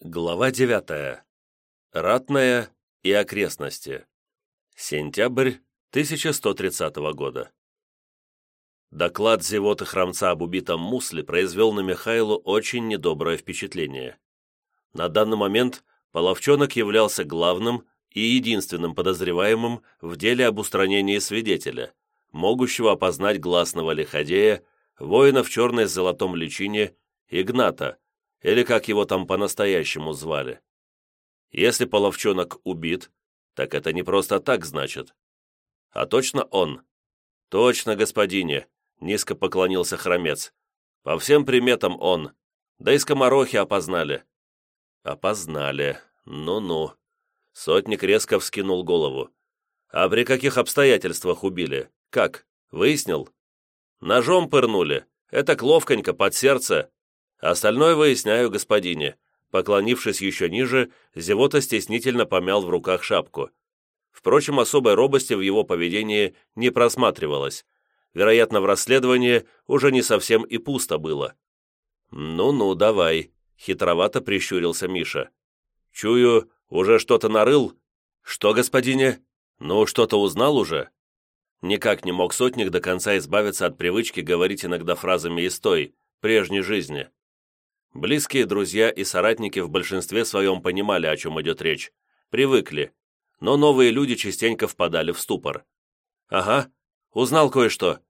Глава 9. Ратная и окрестности. Сентябрь 1130 года. Доклад зевоты храмца об убитом Мусле произвел на Михайлу очень недоброе впечатление. На данный момент Половчонок являлся главным и единственным подозреваемым в деле об устранении свидетеля, могущего опознать гласного лиходея, воина в черной с золотом личине, Игната, или как его там по-настоящему звали. Если половчонок убит, так это не просто так значит. А точно он? Точно, господине, низко поклонился хромец. По всем приметам он. Да и скоморохи опознали. Опознали. Ну-ну. Сотник резко вскинул голову. А при каких обстоятельствах убили? Как? Выяснил? Ножом пырнули. Это ловконько, под сердце. Остальное выясняю, господине». Поклонившись еще ниже, Зевота стеснительно помял в руках шапку. Впрочем, особой робости в его поведении не просматривалось. Вероятно, в расследовании уже не совсем и пусто было. «Ну-ну, давай», — хитровато прищурился Миша. «Чую, уже что-то нарыл?» «Что, господине? Ну, что-то узнал уже?» Никак не мог сотник до конца избавиться от привычки говорить иногда фразами из той, прежней жизни. Близкие друзья и соратники в большинстве своем понимали, о чем идет речь, привыкли, но новые люди частенько впадали в ступор. «Ага, узнал кое-что».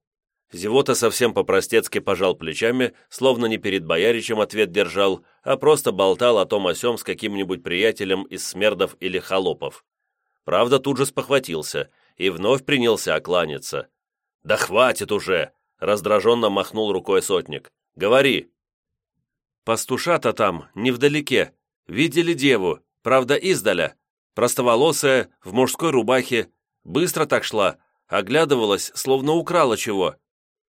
Зевота совсем по-простецки пожал плечами, словно не перед бояричем ответ держал, а просто болтал о том о сём с каким-нибудь приятелем из смердов или холопов. Правда, тут же спохватился и вновь принялся окланяться. «Да хватит уже!» — раздраженно махнул рукой сотник. «Говори!» Пастушата там, невдалеке, видели деву, правда издаля, простоволосая, в мужской рубахе, быстро так шла, оглядывалась, словно украла чего.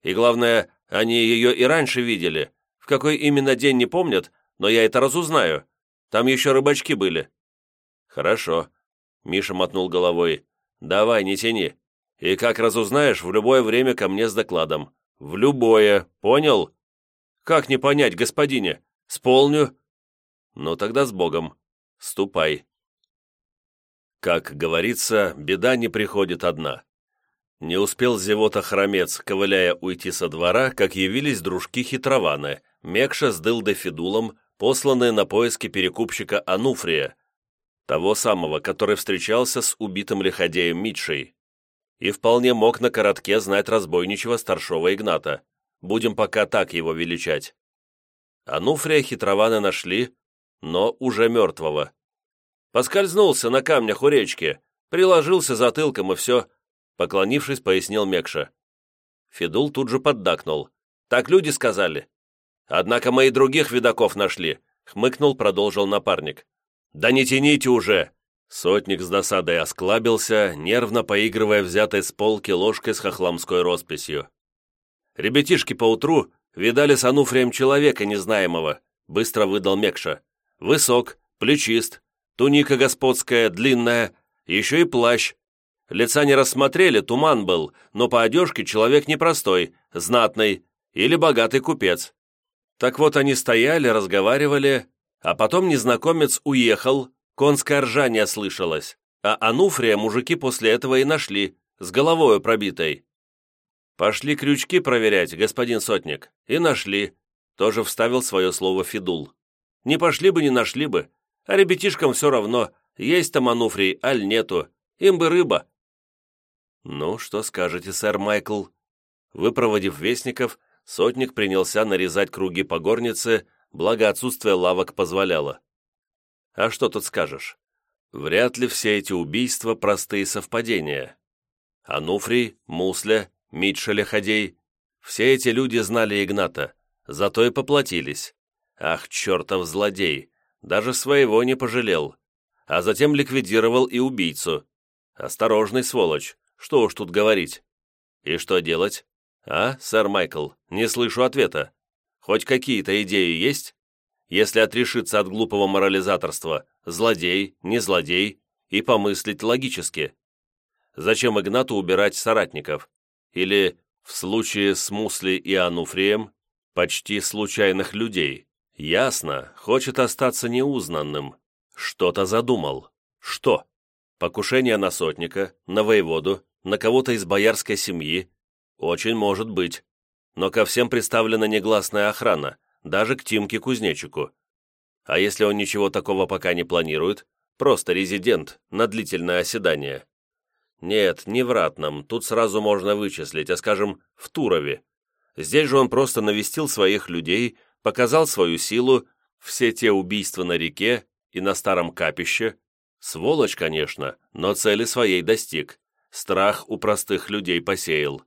И главное, они ее и раньше видели. В какой именно день не помнят, но я это разузнаю. Там еще рыбачки были». «Хорошо», — Миша мотнул головой. «Давай, не тяни. И как разузнаешь, в любое время ко мне с докладом. В любое, понял?» «Как не понять, господине? Сполню. Ну тогда с Богом. Ступай. Как говорится, беда не приходит одна. Не успел зевота-хромец, ковыляя уйти со двора, как явились дружки хитрованы, Мекша с Дылдой посланные на поиски перекупщика Ануфрия, того самого, который встречался с убитым лиходеем Митшей. И вполне мог на коротке знать разбойничего старшего Игната. Будем пока так его величать. Ануфрия хитрованы нашли, но уже мертвого. Поскользнулся на камнях у речки, приложился затылком и все, поклонившись, пояснил Мекша. Федул тут же поддакнул. Так люди сказали. Однако мы и других видаков нашли, хмыкнул, продолжил напарник. Да не тяните уже! Сотник с досадой осклабился, нервно поигрывая взятой с полки ложкой с хохламской росписью. Ребятишки поутру «Видали с Ануфрием человека незнаемого», — быстро выдал Мекша. «Высок, плечист, туника господская, длинная, еще и плащ. Лица не рассмотрели, туман был, но по одежке человек непростой, знатный или богатый купец. Так вот они стояли, разговаривали, а потом незнакомец уехал, конское ржание слышалось, а Ануфрия мужики после этого и нашли, с головою пробитой. «Пошли крючки проверять, господин сотник». И нашли. Тоже вставил свое слово Федул. «Не пошли бы, не нашли бы. А ребятишкам все равно, есть там ануфрий, аль нету. Им бы рыба». «Ну, что скажете, сэр Майкл?» Выпроводив вестников, сотник принялся нарезать круги по горнице, благо отсутствие лавок позволяло. «А что тут скажешь? Вряд ли все эти убийства простые совпадения. Ануфрий, Мусля, Митша Лиходей. Все эти люди знали Игната, зато и поплатились. Ах, чертов злодей! Даже своего не пожалел. А затем ликвидировал и убийцу. Осторожный сволочь, что уж тут говорить. И что делать? А, сэр Майкл, не слышу ответа. Хоть какие-то идеи есть? Если отрешиться от глупого морализаторства, злодей, не злодей, и помыслить логически. Зачем Игнату убирать соратников? Или, в случае с Мусли и Ануфрием, почти случайных людей, Ясно, хочет остаться неузнанным. Что-то задумал. Что? Покушение на сотника, на воеводу, на кого-то из боярской семьи? Очень может быть. Но ко всем представлена негласная охрана, даже к Тимке Кузнечику. А если он ничего такого пока не планирует, просто резидент на длительное оседание? Нет, не в Ратном, тут сразу можно вычислить, а скажем, в Турове. Здесь же он просто навестил своих людей, показал свою силу, все те убийства на реке и на старом капище. Сволочь, конечно, но цели своей достиг. Страх у простых людей посеял.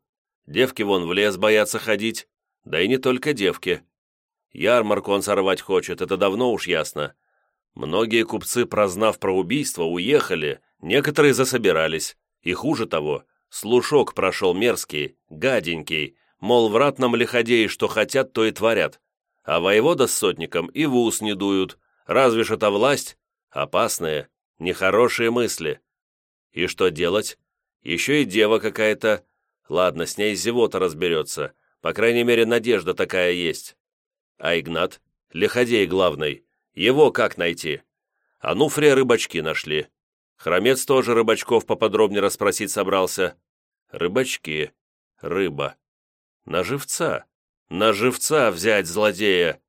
Девки вон в лес боятся ходить, да и не только девки. Ярмарку он сорвать хочет, это давно уж ясно. Многие купцы, прознав про убийство, уехали, некоторые засобирались. И хуже того, слушок прошел мерзкий, гаденький, мол, в ратном лиходеи что хотят, то и творят а воевода с сотником и в ус не дуют, разве ж это власть? Опасные, нехорошие мысли. И что делать? Еще и дева какая-то. Ладно, с ней зевота разберется, по крайней мере, надежда такая есть. А Игнат? Лиходей главный. Его как найти? А ну, фре рыбачки нашли. Хромец тоже рыбачков поподробнее расспросить собрался. Рыбачки. Рыба. На живца. На живца взять злодея!»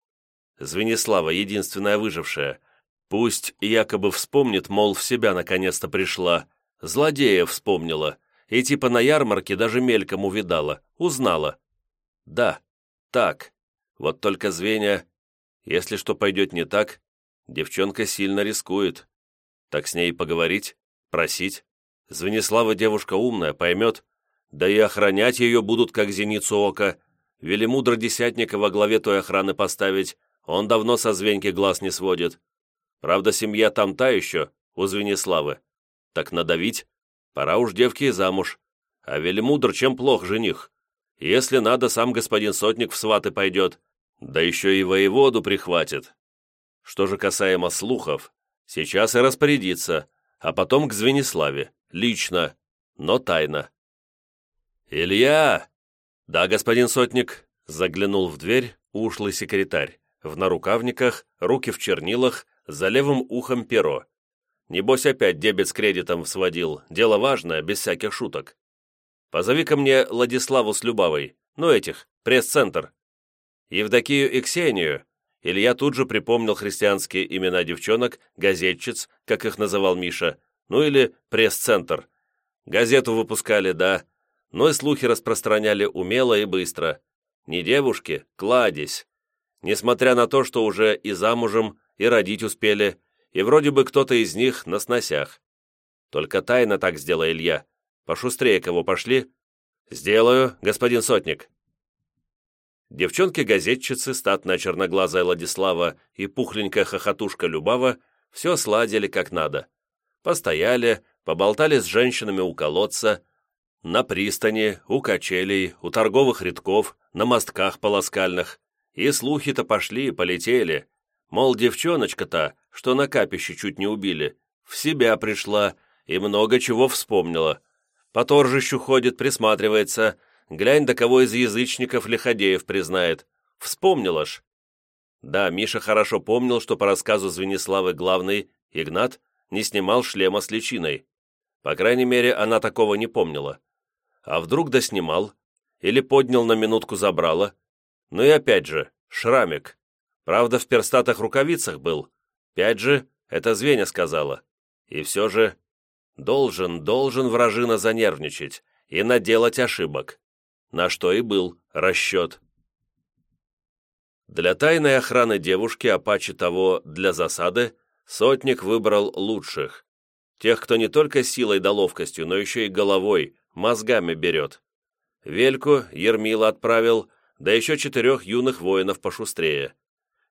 Звенислава, единственная выжившая. Пусть якобы вспомнит, мол, в себя наконец-то пришла. Злодея вспомнила. И типа на ярмарке даже мельком увидала. Узнала. Да, так. Вот только звенья... Если что пойдет не так, девчонка сильно рискует. Так с ней поговорить, просить. Звенислава девушка умная, поймет. Да и охранять ее будут как зеницу ока, Велимудро Десятника во главе той охраны поставить, он давно со звеньки глаз не сводит. Правда, семья там та еще, у Звениславы. Так надавить? Пора уж девки и замуж. А Велимудр чем плох жених? Если надо, сам господин Сотник в сваты пойдет, да еще и воеводу прихватит. Что же касаемо слухов, сейчас и распорядиться, а потом к Звениславе, лично, но тайно. «Илья!» «Да, господин сотник», — заглянул в дверь ушлый секретарь, в нарукавниках, руки в чернилах, за левым ухом перо. Небось опять дебет с кредитом сводил, дело важное, без всяких шуток. Позови ко мне Владиславу с Любавой, ну этих, пресс-центр. Евдокию и Ксению. Илья тут же припомнил христианские имена девчонок, газетчиц, как их называл Миша, ну или пресс-центр. Газету выпускали, да, но и слухи распространяли умело и быстро. Не девушки, кладезь. Несмотря на то, что уже и замужем, и родить успели, и вроде бы кто-то из них на сносях. Только тайно так сделай, Илья. Пошустрее кого пошли. Сделаю, господин сотник. Девчонки-газетчицы, статная черноглазая Владислава и пухленькая хохотушка Любава все сладили как надо. Постояли, поболтали с женщинами у колодца, на пристани, у качелей, у торговых рядков, на мостках полоскальных. И слухи-то пошли и полетели. Мол, девчоночка-то, что на капище чуть не убили, в себя пришла и много чего вспомнила. По торжищу ходит, присматривается. Глянь, до кого из язычников Лиходеев признает. Вспомнила ж. Да, Миша хорошо помнил, что по рассказу Звениславы главный, Игнат, не снимал шлема с личиной. По крайней мере, она такого не помнила. А вдруг доснимал? Или поднял на минутку забрало? Ну и опять же, шрамик. Правда, в перстатых рукавицах был. Пять же, это звенья сказала. И все же, должен, должен вражина занервничать и наделать ошибок. На что и был расчет. Для тайной охраны девушки, а паче того для засады, сотник выбрал лучших. Тех, кто не только силой да ловкостью, но еще и головой, мозгами берет. Вельку Ермила отправил, да еще четырех юных воинов пошустрее.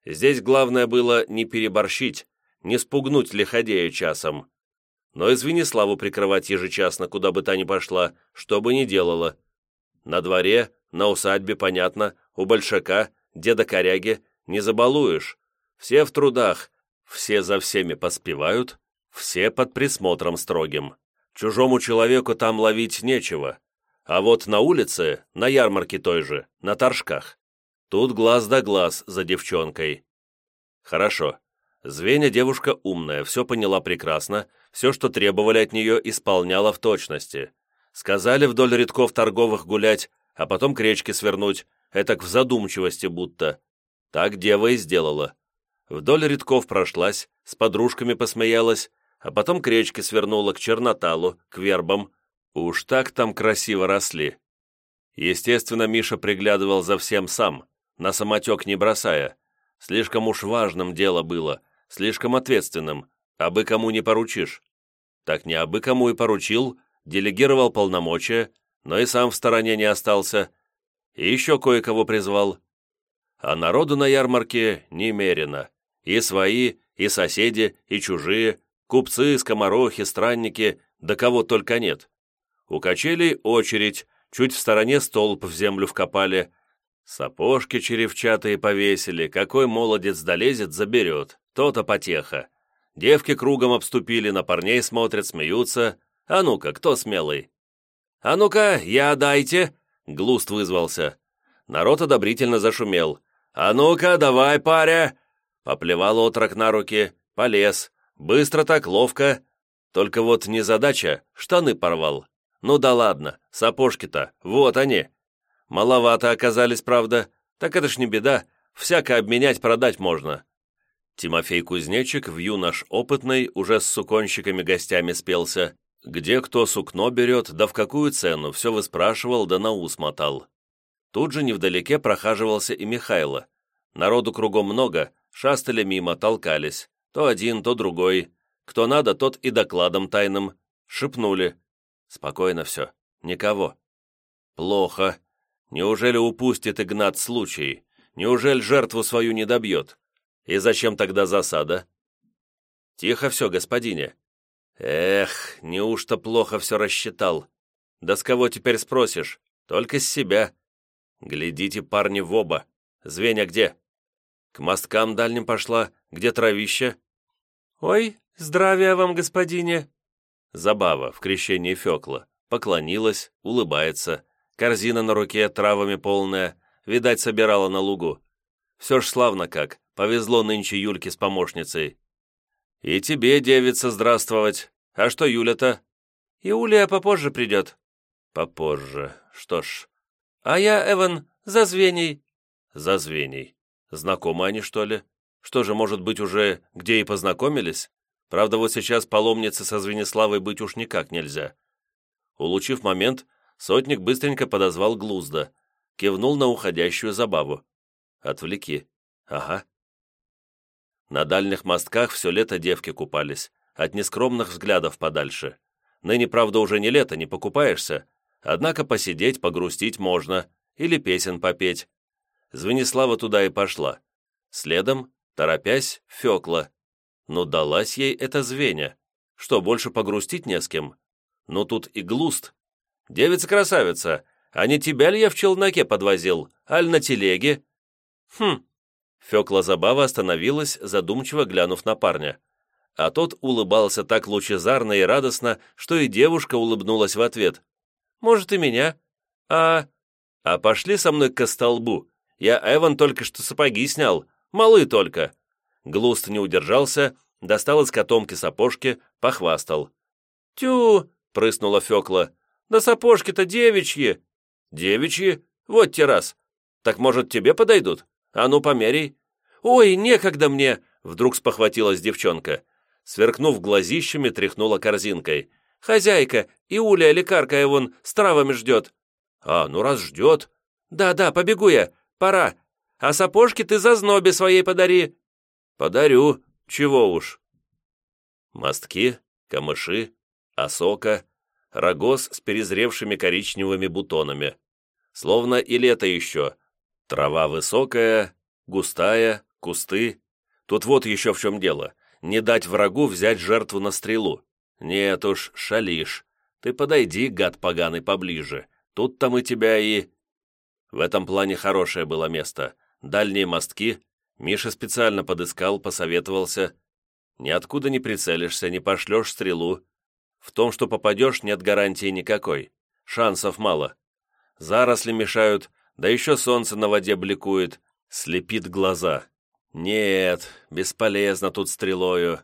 Здесь главное было не переборщить, не спугнуть лиходея часом. Но и Звениславу прикрывать ежечасно, куда бы та ни пошла, что бы ни делала. На дворе, на усадьбе, понятно, у большака, деда коряги, не забалуешь. Все в трудах, все за всеми поспевают, все под присмотром строгим. Чужому человеку там ловить нечего. А вот на улице, на ярмарке той же, на торжках, тут глаз да глаз за девчонкой. Хорошо. Звеня девушка умная, все поняла прекрасно, все, что требовали от нее, исполняла в точности. Сказали вдоль рядков торговых гулять, а потом к речке свернуть, этак в задумчивости будто. Так дева и сделала. Вдоль рядков прошлась, с подружками посмеялась, а потом к речке свернула, к черноталу, к вербам. Уж так там красиво росли. Естественно, Миша приглядывал за всем сам, на самотек не бросая. Слишком уж важным дело было, слишком ответственным, абы кому не поручишь. Так не абы кому и поручил, делегировал полномочия, но и сам в стороне не остался, и еще кое-кого призвал. А народу на ярмарке немерено. И свои, и соседи, и чужие, купцы, скоморохи, странники, да кого только нет. У качелей очередь, чуть в стороне столб в землю вкопали, сапожки черевчатые повесили, какой молодец долезет, заберет, то-то потеха. Девки кругом обступили, на парней смотрят, смеются. А ну-ка, кто смелый? А ну-ка, я дайте! Глуст вызвался. Народ одобрительно зашумел. А ну-ка, давай, паря! Поплевал отрок на руки, полез. Быстро так, ловко. Только вот не задача, штаны порвал. Ну да ладно, сапожки-то, вот они. Маловато оказались, правда. Так это ж не беда, всяко обменять продать можно. Тимофей Кузнечик в юнош опытный уже с суконщиками-гостями спелся. Где кто сукно берет, да в какую цену, все выспрашивал, да на ус мотал. Тут же невдалеке прохаживался и Михайло. Народу кругом много, шастали мимо, толкались. То один, то другой. Кто надо, тот и докладом тайным. Шепнули. Спокойно все, никого. Плохо. Неужели упустит Игнат случай? Неужели жертву свою не добьет? И зачем тогда засада? Тихо все, господине. Эх, неужто плохо все рассчитал? Да с кого теперь спросишь? Только с себя. Глядите, парни, в оба. Звенья где? К мосткам дальним пошла, где травище? Ой, здравия вам, господине. Забава в крещении Фекла. Поклонилась, улыбается. Корзина на руке, травами полная. Видать, собирала на лугу. Все ж славно как. Повезло нынче Юльке с помощницей. И тебе, девица, здравствовать. А что Юля-то? Юлия попозже придет. Попозже. Что ж. А я, Эван, за звеней. За звеней. Знакомы они, что ли? Что же, может быть, уже где и познакомились? Правда, вот сейчас паломнице со Звениславой быть уж никак нельзя. Улучив момент, сотник быстренько подозвал Глузда, кивнул на уходящую забаву. «Отвлеки. Ага. На дальних мостках все лето девки купались, от нескромных взглядов подальше. Ныне, правда, уже не лето, не покупаешься, однако посидеть, погрустить можно, или песен попеть. Звенислава туда и пошла. Следом, торопясь, Фекла. Ну, далась ей эта звеня. Что, больше погрустить не с кем? Ну, тут и глуст. Девица-красавица, а не тебя ли я в челноке подвозил, аль на телеге? Хм, Фекла Забава остановилась, задумчиво глянув на парня. А тот улыбался так лучезарно и радостно, что и девушка улыбнулась в ответ. «Может, и меня? А... А пошли со мной к столбу. Я Эван только что сапоги снял. Малы только». Глуст не удержался, достал из котомки сапожки, похвастал. «Тю!» — прыснула Фекла. «Да сапожки-то девичьи!» «Девичьи? Вот те раз. Так, может, тебе подойдут?» «А ну, померяй!» «Ой, некогда мне!» — вдруг спохватилась девчонка. Сверкнув глазищами, тряхнула корзинкой. «Хозяйка, Иуля, лекарка вон, с травами ждет». «А, ну раз ждет». «Да-да, побегу я, пора. А сапожки ты за знобе своей подари». «Подарю, чего уж». Мостки, камыши, осока, рогоз с перезревшими коричневыми бутонами. Словно и лето еще, Трава высокая, густая, кусты. Тут вот еще в чем дело. Не дать врагу взять жертву на стрелу. Нет уж, шалишь. Ты подойди, гад поганый, поближе. Тут там и тебя и... В этом плане хорошее было место. Дальние мостки. Миша специально подыскал, посоветовался. Ниоткуда не прицелишься, не пошлешь стрелу. В том, что попадешь, нет гарантии никакой. Шансов мало. Заросли мешают, да еще солнце на воде бликует, слепит глаза. Нет, бесполезно тут стрелою.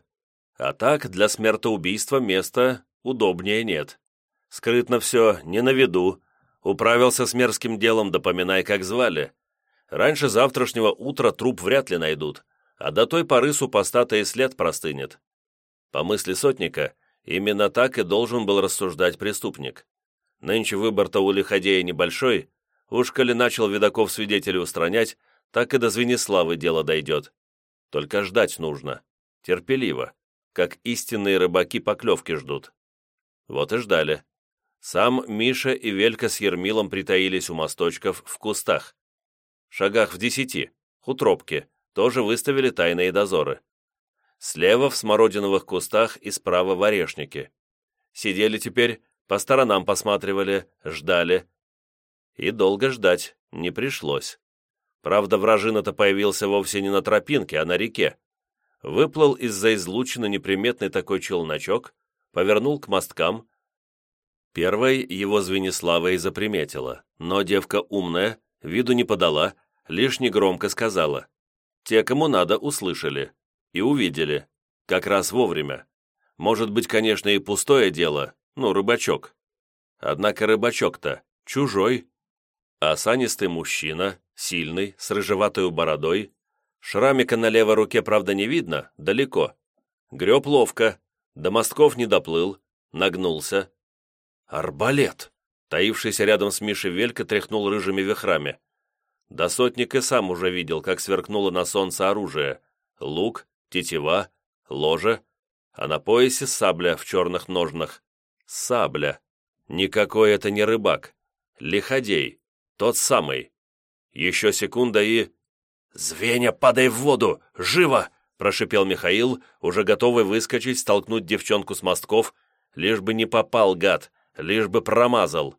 А так, для смертоубийства места удобнее нет. Скрытно все, не на виду. Управился с мерзким делом, допоминай, как звали. Раньше завтрашнего утра труп вряд ли найдут, а до той поры супостата и след простынет. По мысли сотника, именно так и должен был рассуждать преступник. Нынче выбор-то у лиходея небольшой, уж коли начал видаков свидетелей устранять, так и до Звениславы дело дойдет. Только ждать нужно, терпеливо, как истинные рыбаки поклевки ждут. Вот и ждали. Сам Миша и Велька с Ермилом притаились у мосточков в кустах. В шагах в десяти, хутропки, тоже выставили тайные дозоры. Слева в смородиновых кустах и справа в орешнике. Сидели теперь, по сторонам посматривали, ждали. И долго ждать не пришлось. Правда, вражина-то появился вовсе не на тропинке, а на реке. Выплыл из-за излучины неприметный такой челночок, повернул к мосткам, Первой его Звенислава и заприметила, но девка умная, виду не подала, лишь негромко сказала. Те, кому надо, услышали. И увидели. Как раз вовремя. Может быть, конечно, и пустое дело, ну, рыбачок. Однако рыбачок-то чужой. Осанистый мужчина, сильный, с рыжеватой бородой. Шрамика на левой руке, правда, не видно, далеко. Греб ловко, до мостков не доплыл, нагнулся, «Арбалет!» Таившийся рядом с Мишей Велька тряхнул рыжими вихрами. Да сотник и сам уже видел, как сверкнуло на солнце оружие. Лук, тетива, ложе, а на поясе сабля в черных ножнах. Сабля. Никакой это не рыбак. Лиходей. Тот самый. Еще секунда и... «Звеня, падай в воду! Живо!» прошипел Михаил, уже готовый выскочить, столкнуть девчонку с мостков, лишь бы не попал, гад, лишь бы промазал.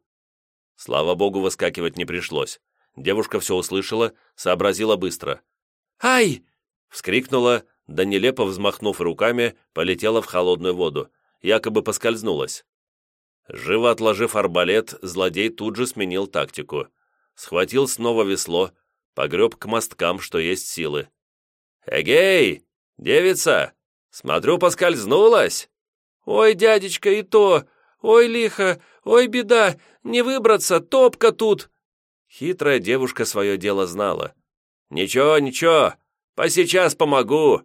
Слава богу, выскакивать не пришлось. Девушка все услышала, сообразила быстро. «Ай!» — вскрикнула, да нелепо взмахнув руками, полетела в холодную воду, якобы поскользнулась. Живо отложив арбалет, злодей тут же сменил тактику. Схватил снова весло, погреб к мосткам, что есть силы. «Эгей! Девица! Смотрю, поскользнулась!» «Ой, дядечка, и то! «Ой, лихо! Ой, беда! Не выбраться! Топка тут!» Хитрая девушка свое дело знала. «Ничего, ничего! Посейчас помогу!»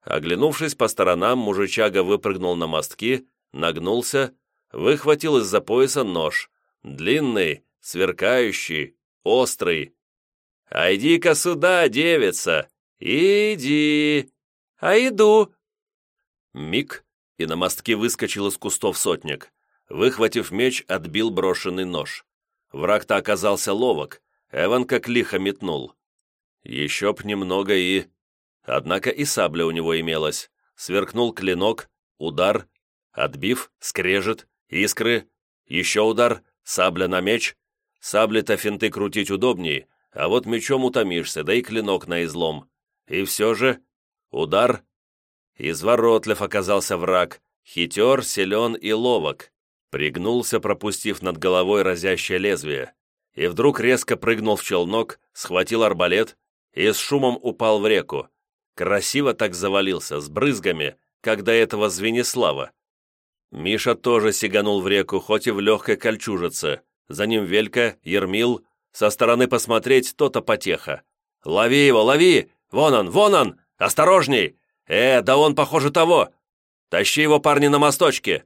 Оглянувшись по сторонам, мужичага выпрыгнул на мостки, нагнулся, выхватил из-за пояса нож. Длинный, сверкающий, острый. «А иди-ка сюда, девица! Иди! А иду!» Миг, и на мостке выскочил из кустов сотник. Выхватив меч, отбил брошенный нож. Враг-то оказался ловок, Эван как лихо метнул. Еще б немного и... Однако и сабля у него имелась. Сверкнул клинок, удар, отбив, скрежет, искры, еще удар, сабля на меч. Сабли-то финты крутить удобней, а вот мечом утомишься, да и клинок на излом. И все же... Удар, Изворотлив оказался враг, хитер, силен и ловок. Пригнулся, пропустив над головой разящее лезвие. И вдруг резко прыгнул в челнок, схватил арбалет и с шумом упал в реку. Красиво так завалился, с брызгами, как до этого Звенислава. Миша тоже сиганул в реку, хоть и в легкой кольчужице. За ним Велька, Ермил. Со стороны посмотреть то-то потеха. «Лови его, лови! Вон он, вон он! Осторожней! «Э, да он, похоже, того! Тащи его, парни, на мосточке!»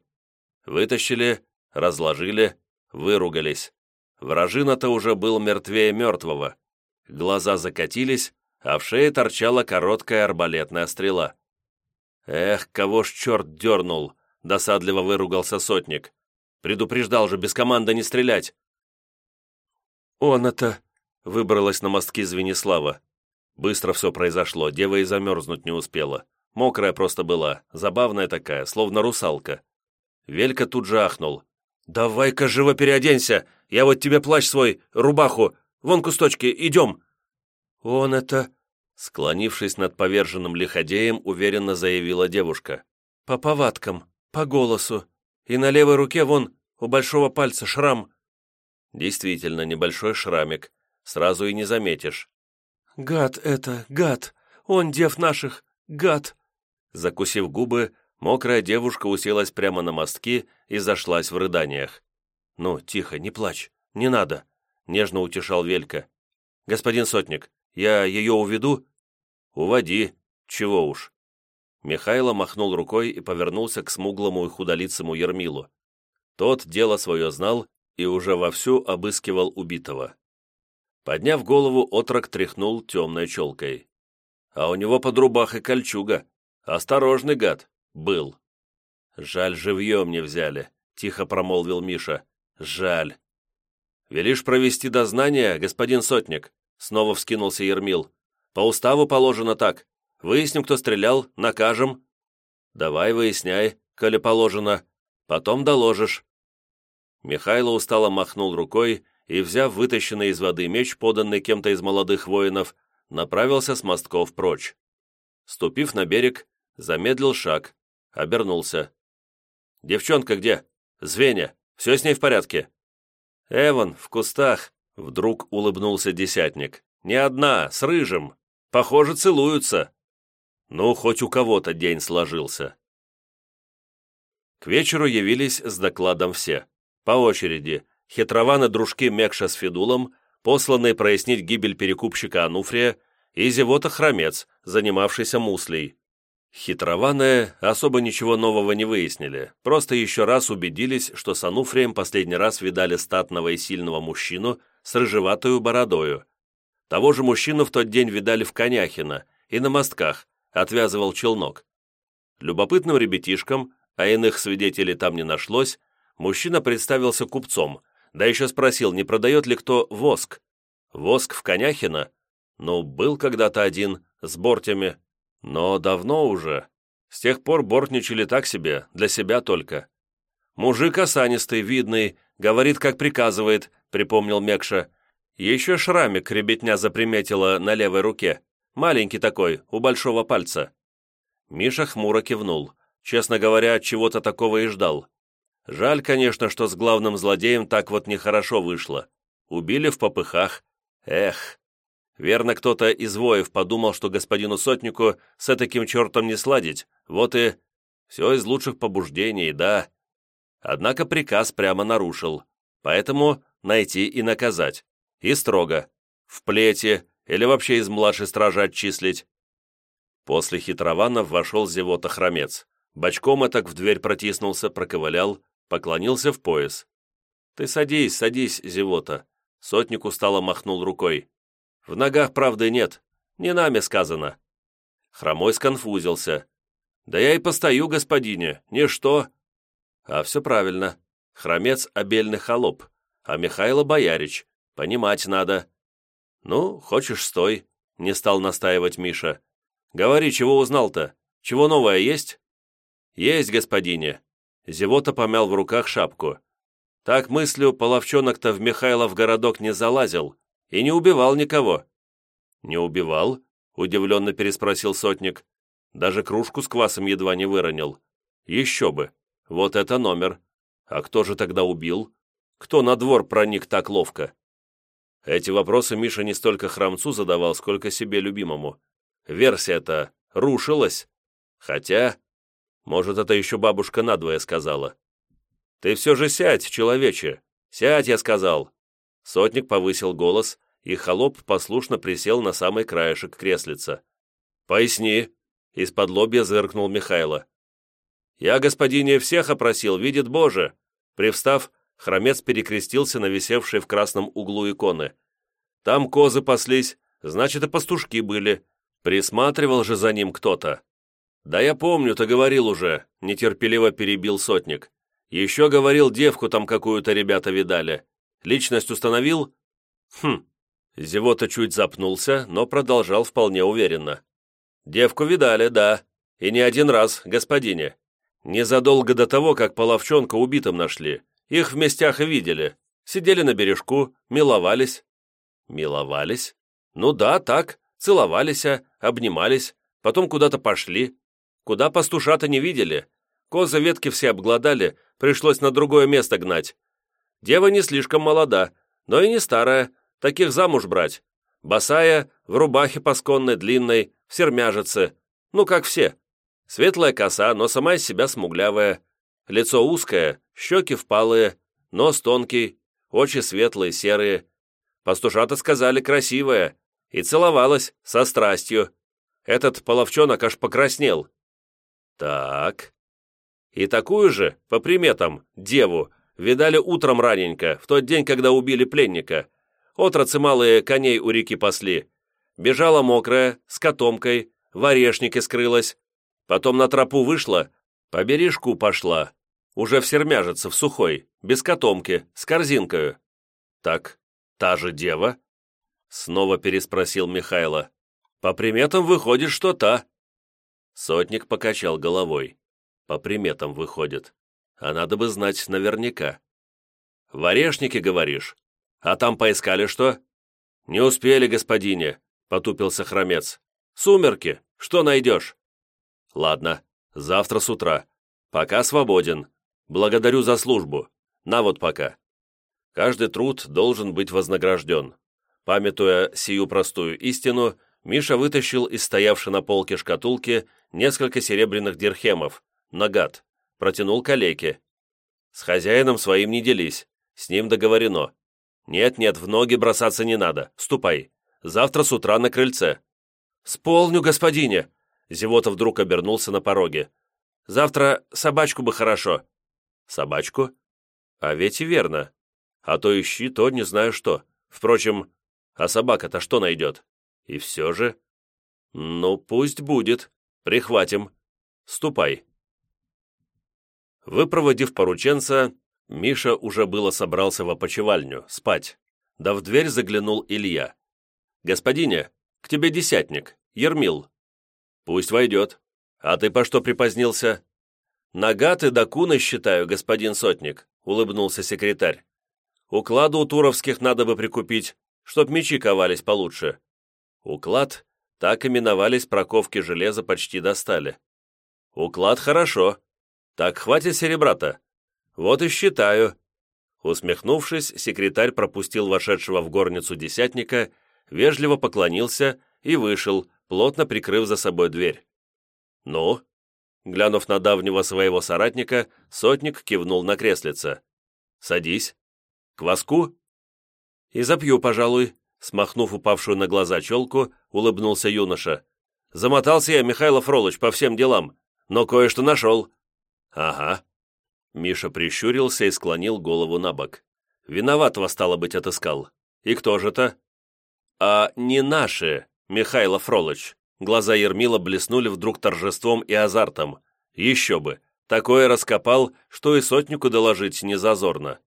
Вытащили, разложили, выругались. Вражина-то уже был мертвее мертвого. Глаза закатились, а в шее торчала короткая арбалетная стрела. «Эх, кого ж черт дернул!» — досадливо выругался сотник. «Предупреждал же, без команды не стрелять!» «Он это...» — выбралась на мостки Звенислава. Быстро все произошло, дева и замерзнуть не успела. Мокрая просто была, забавная такая, словно русалка. Велька тут же ахнул. «Давай-ка живо переоденься! Я вот тебе плащ свой, рубаху! Вон кусточки, идем!» «Он это...» Склонившись над поверженным лиходеем, уверенно заявила девушка. «По повадкам, по голосу. И на левой руке вон, у большого пальца шрам». Действительно, небольшой шрамик. Сразу и не заметишь. «Гад это, гад! Он дев наших, гад!» Закусив губы, мокрая девушка уселась прямо на мостки и зашлась в рыданиях. «Ну, тихо, не плачь, не надо», — нежно утешал Велька. «Господин Сотник, я ее уведу?» «Уводи, чего уж». Михайло махнул рукой и повернулся к смуглому и худолицему Ермилу. Тот дело свое знал и уже вовсю обыскивал убитого. Подняв голову, отрок тряхнул темной челкой. А у него под рубахой кольчуга. Осторожный гад. Был. «Жаль, живьем не взяли», — тихо промолвил Миша. «Жаль». «Велишь провести дознание, господин Сотник?» Снова вскинулся Ермил. «По уставу положено так. Выясним, кто стрелял, накажем». «Давай выясняй, коли положено. Потом доложишь». Михайло устало махнул рукой и, взяв вытащенный из воды меч, поданный кем-то из молодых воинов, направился с мостков прочь. Ступив на берег, замедлил шаг, обернулся. «Девчонка где? Звеня, все с ней в порядке?» «Эван, в кустах», — вдруг улыбнулся десятник. «Не одна, с рыжим. Похоже, целуются». Ну, хоть у кого-то день сложился. К вечеру явились с докладом все. По очереди. Хитрованы-дружки Мекша с Федулом, посланные прояснить гибель перекупщика Ануфрия, и зевота-хромец, занимавшийся муслей. Хитрованы особо ничего нового не выяснили, просто еще раз убедились, что с Ануфрием последний раз видали статного и сильного мужчину с рыжеватою бородою. Того же мужчину в тот день видали в Коняхино и на мостках, отвязывал челнок. Любопытным ребятишкам, а иных свидетелей там не нашлось, Мужчина представился купцом, да еще спросил, не продает ли кто воск. Воск в Коняхино? Ну, был когда-то один, с бортями. Но давно уже. С тех пор бортничали так себе, для себя только. Мужик осанистый, видный, говорит, как приказывает, припомнил Мекша. Еще шрамик ребятня заприметила на левой руке. Маленький такой, у большого пальца. Миша хмуро кивнул. Честно говоря, чего-то такого и ждал. Жаль, конечно, что с главным злодеем так вот нехорошо вышло. Убили в попыхах. Эх. Верно, кто-то из воев подумал, что господину Сотнику с таким чертом не сладить. Вот и... Все из лучших побуждений, да. Однако приказ прямо нарушил. Поэтому найти и наказать. И строго. В плете или вообще из младшей стражи отчислить. После хитрованов вошел зевота-хромец. Бочком этак в дверь протиснулся, проковылял, поклонился в пояс. «Ты садись, садись, зевота!» Сотник устало махнул рукой. «В ногах правды нет, не нами сказано». Хромой сконфузился. «Да я и постою, господине, ничто». «А все правильно. Хромец — обельный холоп, а Михайло — боярич. Понимать надо». «Ну, хочешь, стой», — не стал настаивать Миша. «Говори, чего узнал-то? Чего новое есть?» «Есть, господине. Зевота помял в руках шапку. Так мыслю, половчонок-то в Михайлов городок не залазил и не убивал никого. «Не убивал?» — удивленно переспросил сотник. Даже кружку с квасом едва не выронил. «Еще бы! Вот это номер! А кто же тогда убил? Кто на двор проник так ловко?» Эти вопросы Миша не столько храмцу задавал, сколько себе любимому. Версия-то рушилась. Хотя может, это еще бабушка надвое сказала. «Ты все же сядь, человече! Сядь, я сказал!» Сотник повысил голос, и холоп послушно присел на самый краешек креслица. «Поясни!» — из-под лобья зыркнул Михайло. «Я, господине, всех опросил, видит Боже!» Привстав, хромец перекрестился на висевшей в красном углу иконы. «Там козы паслись, значит, и пастушки были. Присматривал же за ним кто-то. «Да я помню, ты говорил уже», — нетерпеливо перебил сотник. «Еще говорил, девку там какую-то ребята видали. Личность установил?» «Хм». Зевота чуть запнулся, но продолжал вполне уверенно. «Девку видали, да. И не один раз, господине. Незадолго до того, как половчонка убитым нашли. Их в местях видели. Сидели на бережку, миловались». «Миловались? Ну да, так. Целовались, обнимались, потом куда-то пошли. Куда пастушата не видели? Козы ветки все обглодали, пришлось на другое место гнать. Дева не слишком молода, но и не старая, таких замуж брать. Босая, в рубахе пасконной, длинной, в сермяжице, ну, как все. Светлая коса, но сама из себя смуглявая, лицо узкое, щеки впалые, нос тонкий, очи светлые, серые. Пастушата сказали красивая, и целовалась со страстью. Этот половчонок аж покраснел. Так. И такую же, по приметам, деву, видали утром раненько, в тот день, когда убили пленника. Отрацы малые коней у реки пасли. Бежала мокрая, с котомкой, в орешнике скрылась. Потом на тропу вышла, по бережку пошла. Уже в сермяжице, в сухой, без котомки, с корзинкою. Так, та же дева? Снова переспросил Михайло. По приметам выходит, что та. Сотник покачал головой. По приметам выходит. А надо бы знать наверняка. В орешнике, говоришь? А там поискали что? Не успели, господине, потупился хромец. Сумерки, что найдешь? Ладно, завтра с утра. Пока свободен. Благодарю за службу. На вот пока. Каждый труд должен быть вознагражден. Памятуя сию простую истину, Миша вытащил из стоявшей на полке шкатулки несколько серебряных дирхемов, нагад, протянул калеке. «С хозяином своим не делись, с ним договорено. Нет-нет, в ноги бросаться не надо, ступай. Завтра с утра на крыльце». «Сполню, господине!» Зевота вдруг обернулся на пороге. «Завтра собачку бы хорошо». «Собачку?» «А ведь и верно. А то ищи, то не знаю что. Впрочем, а собака-то что найдет?» И все же... Ну, пусть будет. Прихватим. Ступай. Выпроводив порученца, Миша уже было собрался в опочивальню, спать. Да в дверь заглянул Илья. «Господине, к тебе десятник, Ермил». «Пусть войдет. А ты по что припозднился?» «Нагат и докуны считаю, господин сотник», — улыбнулся секретарь. «Укладу у туровских надо бы прикупить, чтоб мечи ковались получше. Уклад, так именовались проковки железа почти достали. Уклад хорошо. Так хватит серебра-то. Вот и считаю. Усмехнувшись, секретарь пропустил вошедшего в горницу десятника, вежливо поклонился и вышел, плотно прикрыв за собой дверь. «Ну?» Глянув на давнего своего соратника, сотник кивнул на креслице. «Садись. Кваску?» «И запью, пожалуй», Смахнув упавшую на глаза челку, улыбнулся юноша. «Замотался я, Михайло Фролыч, по всем делам, но кое-что нашел». «Ага». Миша прищурился и склонил голову на бок. «Виноватого, стало быть, отыскал. И кто же-то?» «А не наши, Михайло Фролыч». Глаза Ермила блеснули вдруг торжеством и азартом. «Еще бы! Такое раскопал, что и сотнику доложить не зазорно».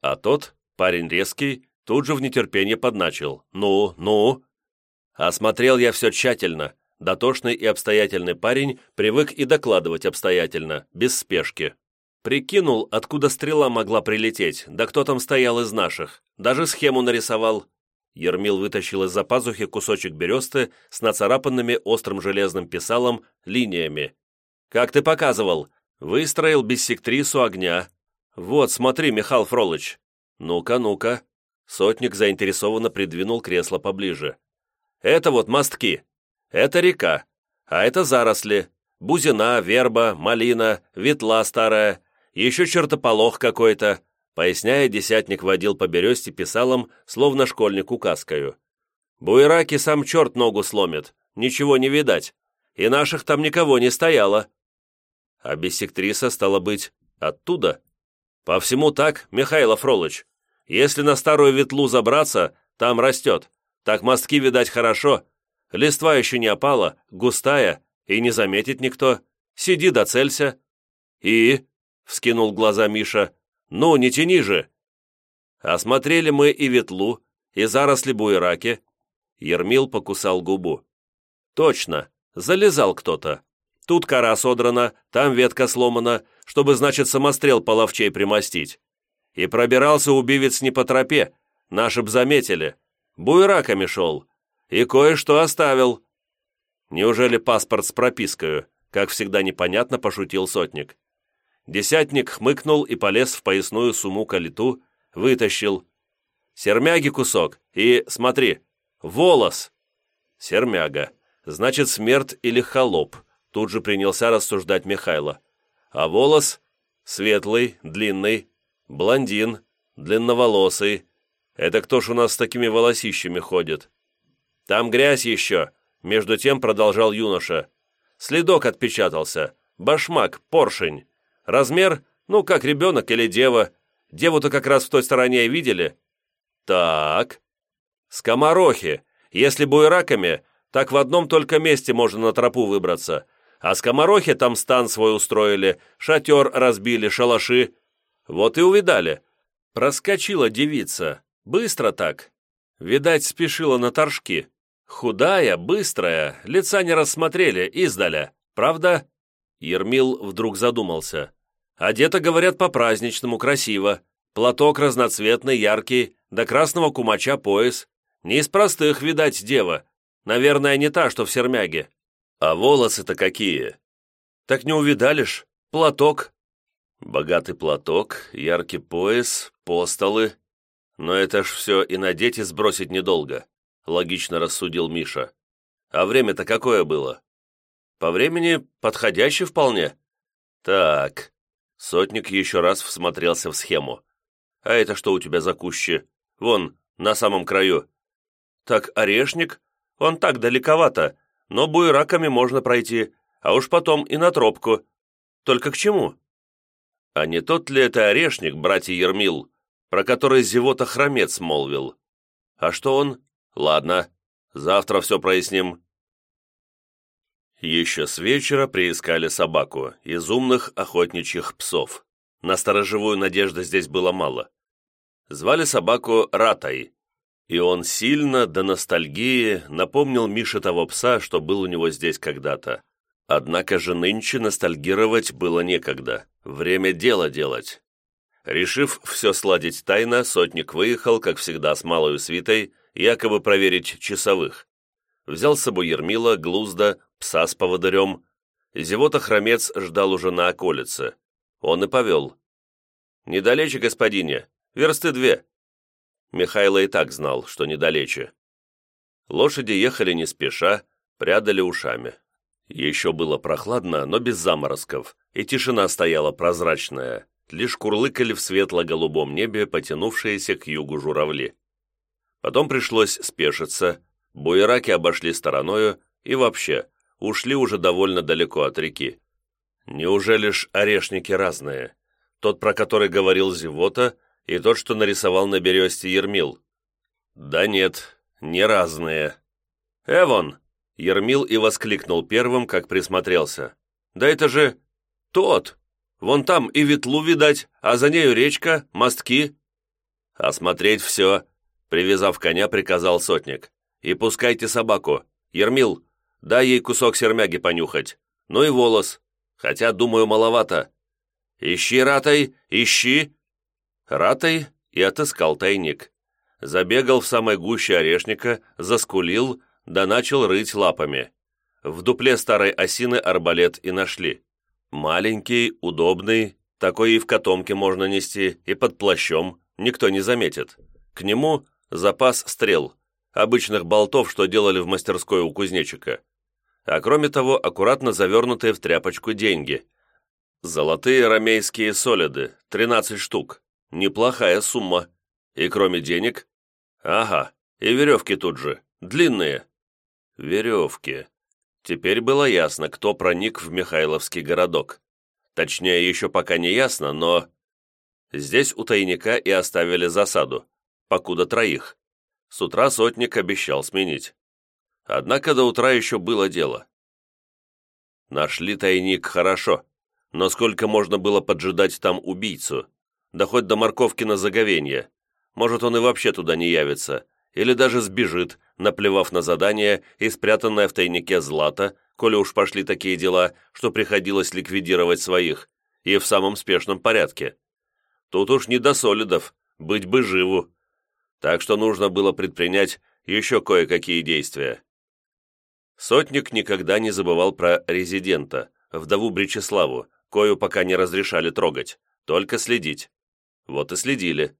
А тот, парень резкий, Тут же в нетерпении подначил. «Ну, ну?» Осмотрел я все тщательно. Дотошный и обстоятельный парень привык и докладывать обстоятельно, без спешки. Прикинул, откуда стрела могла прилететь, да кто там стоял из наших. Даже схему нарисовал. Ермил вытащил из-за пазухи кусочек бересты с нацарапанными острым железным писалом линиями. «Как ты показывал? Выстроил биссектрису огня. Вот, смотри, Михаил Фролыч. Ну-ка, ну-ка. Сотник заинтересованно придвинул кресло поближе. «Это вот мостки. Это река. А это заросли. Бузина, верба, малина, ветла старая, еще чертополох какой-то». Поясняя, десятник водил по бересте писалом, словно школьник указкою. «Буераки сам черт ногу сломит. Ничего не видать. И наших там никого не стояло». А биссектриса, стало быть, оттуда? По всему так, Михаил Фролыч. Если на старую ветлу забраться, там растет. Так мостки, видать, хорошо. Листва еще не опала, густая, и не заметит никто. Сиди да целься». «И?» — вскинул глаза Миша. «Ну, не тяни же!» Осмотрели мы и ветлу, и заросли буераки. Ермил покусал губу. «Точно, залезал кто-то. Тут кора содрана, там ветка сломана, чтобы, значит, самострел половчей примостить. И пробирался убивец не по тропе, наши б заметили. Буераками шел. И кое-что оставил. Неужели паспорт с пропиской? Как всегда непонятно пошутил сотник. Десятник хмыкнул и полез в поясную сумму калиту, вытащил. Сермяги кусок и, смотри, волос. Сермяга. Значит, смерть или холоп, тут же принялся рассуждать Михайло. А волос? Светлый, длинный, блондин, длинноволосый. Это кто ж у нас с такими волосищами ходит? Там грязь еще, между тем продолжал юноша. Следок отпечатался, башмак, поршень. Размер, ну, как ребенок или дева. Деву-то как раз в той стороне видели. Так. Скоморохи. Если буераками, так в одном только месте можно на тропу выбраться. А скоморохи там стан свой устроили, шатер разбили, шалаши. Вот и увидали. Проскочила девица. Быстро так. Видать, спешила на торжки. Худая, быстрая, лица не рассмотрели, издаля. Правда? Ермил вдруг задумался. Одета, говорят, по-праздничному, красиво. Платок разноцветный, яркий, до красного кумача пояс. Не из простых, видать, дева. Наверное, не та, что в сермяге. А волосы-то какие? Так не увидалишь? Платок. Богатый платок, яркий пояс, постолы. Но это ж все и надеть, и сбросить недолго, логично рассудил Миша. А время-то какое было? По времени подходящее вполне. Так. Сотник еще раз всмотрелся в схему. А это что у тебя за кущи? Вон, на самом краю. Так орешник? Он так далековато, но буераками можно пройти, а уж потом и на тропку. Только к чему? А не тот ли это орешник, братья Ермил, про который зевота хромец молвил? А что он? Ладно, завтра все проясним. Еще с вечера приискали собаку из умных охотничьих псов. На сторожевую надежды здесь было мало. Звали собаку Ратай, и он сильно, до ностальгии, напомнил Мише того пса, что был у него здесь когда-то. Однако же нынче ностальгировать было некогда, время дело делать. Решив все сладить тайно, сотник выехал, как всегда, с малой свитой, якобы проверить часовых. Взял с собой Ермила, Глузда, пса с поводырем. Зевота-хромец ждал уже на околице. Он и повел. «Недалече, господине, версты две», Михайло и так знал, что недалече. Лошади ехали не спеша, прядали ушами. Еще было прохладно, но без заморозков, и тишина стояла прозрачная, лишь курлыкали в светло-голубом небе потянувшиеся к югу журавли. Потом пришлось спешиться, буераки обошли стороною и вообще ушли уже довольно далеко от реки. Неужели ж орешники разные? Тот, про который говорил Зевота, и тот, что нарисовал на бересте Ермил. Да нет, не разные. Эвон! Ермил и воскликнул первым, как присмотрелся. Да это же тот! Вон там и ветлу видать, а за нею речка, мостки. Осмотреть все, привязав коня, приказал сотник. И пускайте собаку. Ермил, дай ей кусок сермяги понюхать. Ну и волос. Хотя, думаю, маловато. Ищи, Ратай, ищи, Ратой и отыскал тайник. Забегал в самой гуще орешника, заскулил, да начал рыть лапами. В дупле старой осины арбалет и нашли. Маленький, удобный, такой и в котомке можно нести, и под плащом, никто не заметит. К нему запас стрел, обычных болтов, что делали в мастерской у кузнечика. А кроме того, аккуратно завернутые в тряпочку деньги. Золотые ромейские солиды, 13 штук. Неплохая сумма. И кроме денег? Ага, и веревки тут же, длинные. Веревки. Теперь было ясно, кто проник в Михайловский городок. Точнее, еще пока не ясно, но... Здесь у тайника и оставили засаду, покуда троих. С утра сотник обещал сменить. Однако до утра еще было дело. Нашли тайник хорошо, но сколько можно было поджидать там убийцу? да хоть до морковки на заговенье. Может, он и вообще туда не явится, или даже сбежит, наплевав на задание и спрятанное в тайнике злато, коли уж пошли такие дела, что приходилось ликвидировать своих, и в самом спешном порядке. Тут уж не до солидов, быть бы живу. Так что нужно было предпринять еще кое-какие действия. Сотник никогда не забывал про резидента, вдову Бречеславу, кою пока не разрешали трогать, только следить. Вот и следили.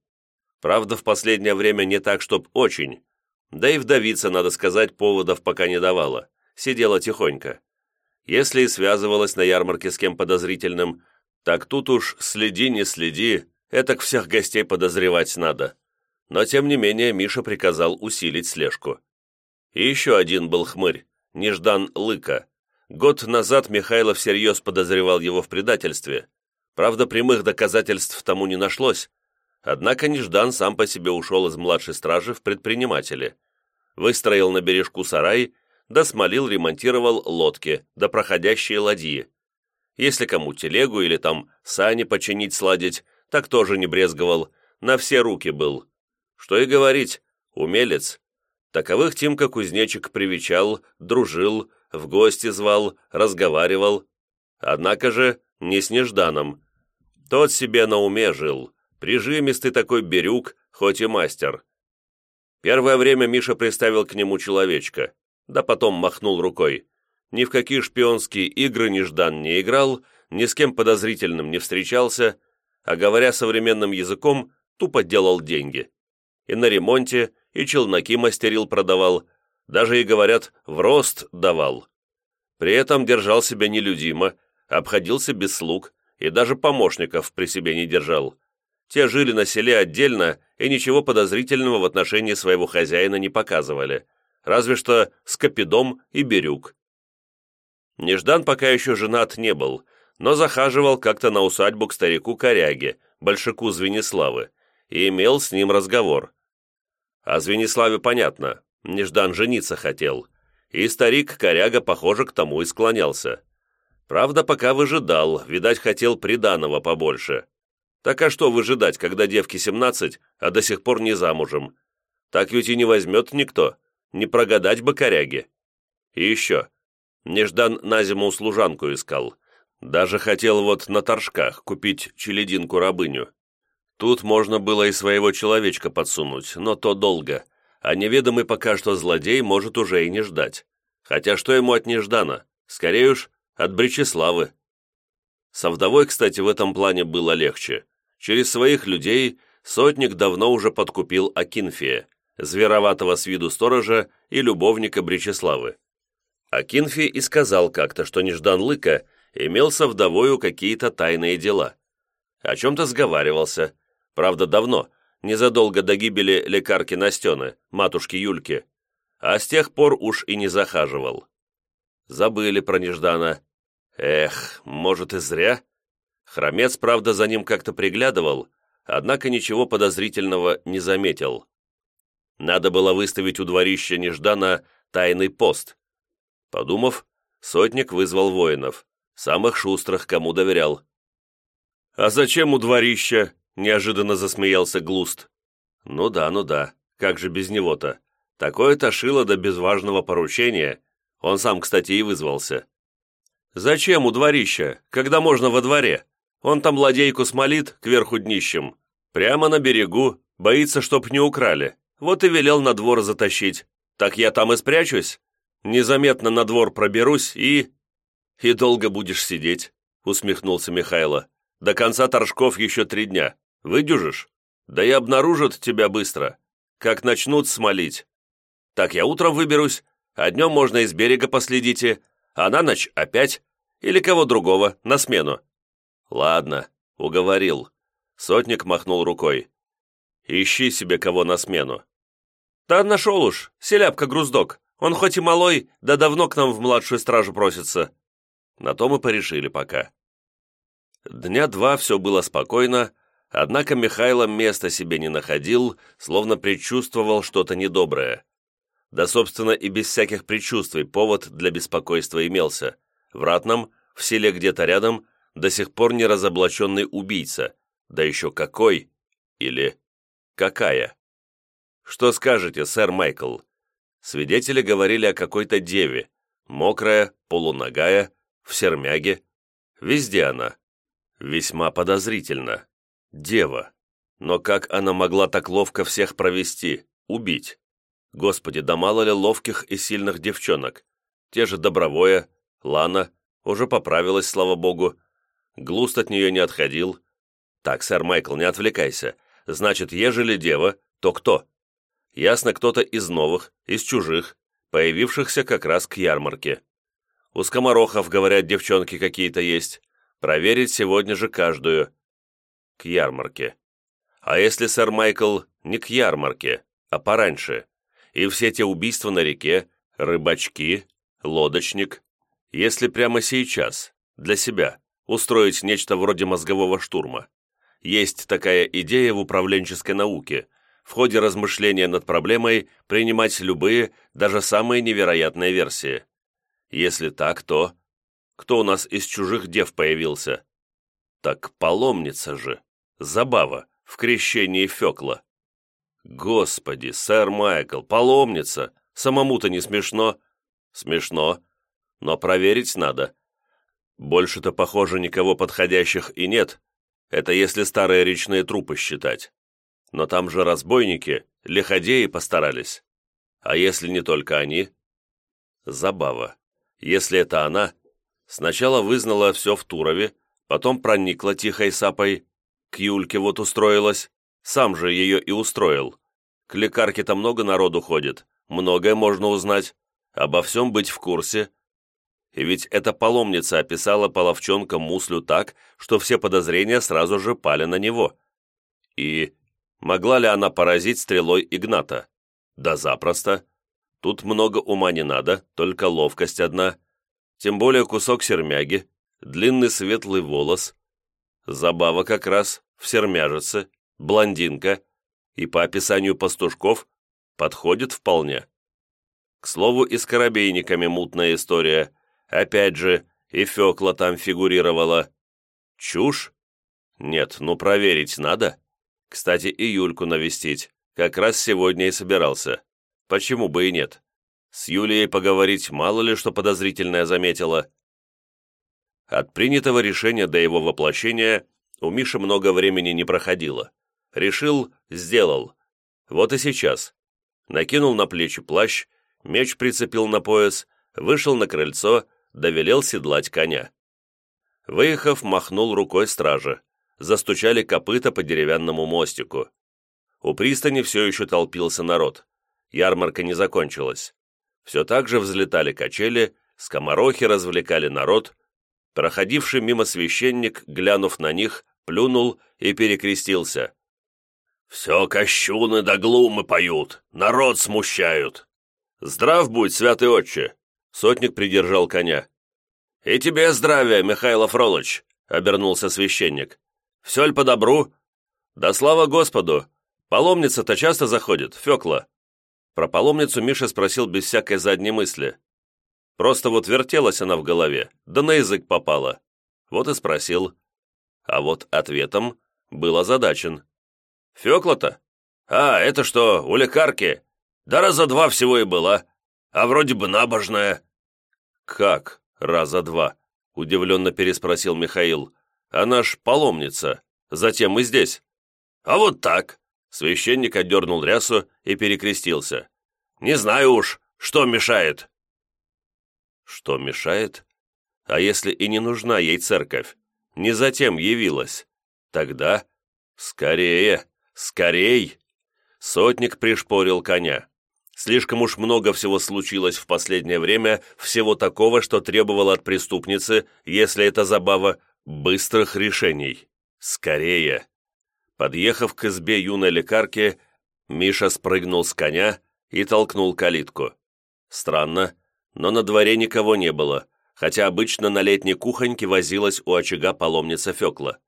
Правда, в последнее время не так, чтоб очень. Да и вдовица, надо сказать, поводов пока не давала. сидела тихонько. Если и связывалась на ярмарке с кем подозрительным, так тут уж следи, не следи, этак всех гостей подозревать надо. Но тем не менее Миша приказал усилить слежку. И еще один был хмырь, Неждан Лыка. Год назад Михайлов всерьез подозревал его в предательстве. Правда, прямых доказательств тому не нашлось. Однако Неждан сам по себе ушел из младшей стражи в предприниматели. Выстроил на бережку сарай, да смолил, ремонтировал лодки, да проходящие ладьи. Если кому телегу или там сани починить сладить, так тоже не брезговал, на все руки был. Что и говорить, умелец. Таковых Тимка Кузнечик привечал, дружил, в гости звал, разговаривал. Однако же не с Нежданом. Тот себе на уме жил, прижимистый такой берюк, хоть и мастер. Первое время Миша приставил к нему человечка, да потом махнул рукой. Ни в какие шпионские игры Неждан не играл, ни с кем подозрительным не встречался, а говоря современным языком, тупо делал деньги. И на ремонте, и челноки мастерил продавал, даже и, говорят, в рост давал. При этом держал себя нелюдимо, обходился без слуг и даже помощников при себе не держал. Те жили на селе отдельно и ничего подозрительного в отношении своего хозяина не показывали, разве что Скопидом и Бирюк. Неждан пока еще женат не был, но захаживал как-то на усадьбу к старику Коряге, большаку Звениславы, и имел с ним разговор. О Звениславе понятно, Неждан жениться хотел, и старик Коряга, похоже, к тому и склонялся. Правда, пока выжидал, видать, хотел приданого побольше. Так а что выжидать, когда девке 17, а до сих пор не замужем? Так ведь и не возьмет никто, не прогадать бы коряги. И еще, Неждан на зиму служанку искал. Даже хотел вот на торжках купить челединку-рабыню. Тут можно было и своего человечка подсунуть, но то долго, а неведомый пока что злодей может уже и не ждать. Хотя что ему от Неждана? Скорее уж, от Бречеславы. Со вдовой, кстати, в этом плане было легче. Через своих людей сотник давно уже подкупил Акинфия, звероватого с виду сторожа и любовника Бречеславы. Акинфий и сказал как-то, что Неждан Лыка имел со вдовою какие-то тайные дела. О чем-то сговаривался, правда давно, незадолго до гибели лекарки Настены, матушки Юльки, а с тех пор уж и не захаживал. Забыли про Неждана. Эх, может и зря. Хромец, правда, за ним как-то приглядывал, однако ничего подозрительного не заметил. Надо было выставить у дворища Неждана тайный пост. Подумав, сотник вызвал воинов, самых шустрых, кому доверял. «А зачем у дворища?» — неожиданно засмеялся Глуст. «Ну да, ну да, как же без него-то? Такое-то шило до безважного поручения, он сам, кстати, и вызвался. «Зачем у дворища, когда можно во дворе? Он там ладейку смолит кверху днищем. Прямо на берегу, боится, чтоб не украли. Вот и велел на двор затащить. Так я там и спрячусь. Незаметно на двор проберусь и...» «И долго будешь сидеть», — усмехнулся Михайло. «До конца торжков еще три дня. Выдюжишь? Да и обнаружат тебя быстро. Как начнут смолить. Так я утром выберусь, а днем можно из берега последите, а на ночь опять, или кого другого, на смену». «Ладно, уговорил». Сотник махнул рукой. «Ищи себе кого на смену». «Да нашел уж, селяпка-груздок. Он хоть и малой, да давно к нам в младшую стражу просится». На то мы порешили пока. Дня два все было спокойно, однако Михайло места себе не находил, словно предчувствовал что-то недоброе. Да, собственно, и без всяких предчувствий повод для беспокойства имелся. В Ратном, в селе где-то рядом, до сих пор не разоблаченный убийца. Да еще какой? Или какая? Что скажете, сэр Майкл? Свидетели говорили о какой-то деве. Мокрая, полуногая, в сермяге. Везде она. Весьма подозрительно. Дева. Но как она могла так ловко всех провести, убить? Господи, да мало ли ловких и сильных девчонок. Те же Добровое, Лана, уже поправилась, слава богу. Глуст от нее не отходил. Так, сэр Майкл, не отвлекайся. Значит, ежели дева, то кто? Ясно, кто-то из новых, из чужих. появившихся как раз к ярмарке. У скоморохов, говорят, девчонки какие-то есть. Проверить сегодня же каждую. К ярмарке. А если сэр Майкл не к ярмарке, а пораньше? И все те убийства на реке, рыбачки, лодочник. Если прямо сейчас, для себя, устроить нечто вроде мозгового штурма. Есть такая идея в управленческой науке – в ходе размышления над проблемой принимать любые, даже самые невероятные версии. Если так, то... Кто у нас из чужих дев появился? Так паломница же. Забава в крещении Фекла. Господи, сэр Майкл, паломница. Самому-то не смешно. Смешно. Но проверить надо. Больше-то, похоже, никого подходящих и нет. Это если старые речные трупы считать. Но там же разбойники, лиходеи постарались. А если не только они? Забава. Если это она, сначала вызнала все в Турове, потом проникла тихой сапой, к Юльке вот устроилась, сам же ее и устроил. К лекарке-то много народу ходит, многое можно узнать, обо всем быть в курсе. И ведь эта паломница описала половчонка Муслю так, что все подозрения сразу же пали на него. И Могла ли она поразить стрелой Игната? Да запросто. Тут много ума не надо, только ловкость одна. Тем более кусок сермяги, длинный светлый волос. Забава как раз в сермяжице, блондинка, и по описанию пастушков подходит вполне. К слову, и с коробейниками мутная история. Опять же, и Фекла там фигурировала. Чушь? Нет, ну проверить надо. Кстати, и Юльку навестить. Как раз сегодня и собирался. Почему бы и нет? С Юлией поговорить мало ли что подозрительное заметила. От принятого решения до его воплощения у Миши много времени не проходило. Решил – сделал. Вот и сейчас. Накинул на плечи плащ, меч прицепил на пояс, вышел на крыльцо, довелел седлать коня. Выехав, махнул рукой стража застучали копыта по деревянному мостику. У пристани все еще толпился народ. Ярмарка не закончилась. Все так же взлетали качели, скоморохи развлекали народ. Проходивший мимо священник, глянув на них, плюнул и перекрестился. «Все кощуны да глумы поют, народ смущают!» «Здрав будь, святый отче!» Сотник придержал коня. «И тебе здравия, Михаил Фролыч!» — обернулся священник. Все ли по добру? Да слава Господу! Паломница-то часто заходит, Фекла. Про паломницу Миша спросил без всякой задней мысли. Просто вот вертелась она в голове, да на язык попала. Вот и спросил. А вот ответом был озадачен. «Фекла-то? А, это что, у лекарки? Да раза два всего и была. А вроде бы набожная». «Как раза два?» — удивленно переспросил Михаил. Она ж паломница. Затем мы здесь». «А вот так». Священник отдернул рясу и перекрестился. «Не знаю уж, что мешает». «Что мешает? А если и не нужна ей церковь? Не затем явилась? Тогда скорее, скорей!» Сотник пришпорил коня. Слишком уж много всего случилось в последнее время, всего такого, что требовало от преступницы, если это забава, Быстрых решений. Скорее. Подъехав к избе юной лекарки, Миша спрыгнул с коня и толкнул калитку. Странно, но на дворе никого не было, хотя обычно на летней кухоньке возилась у очага паломница Фекла.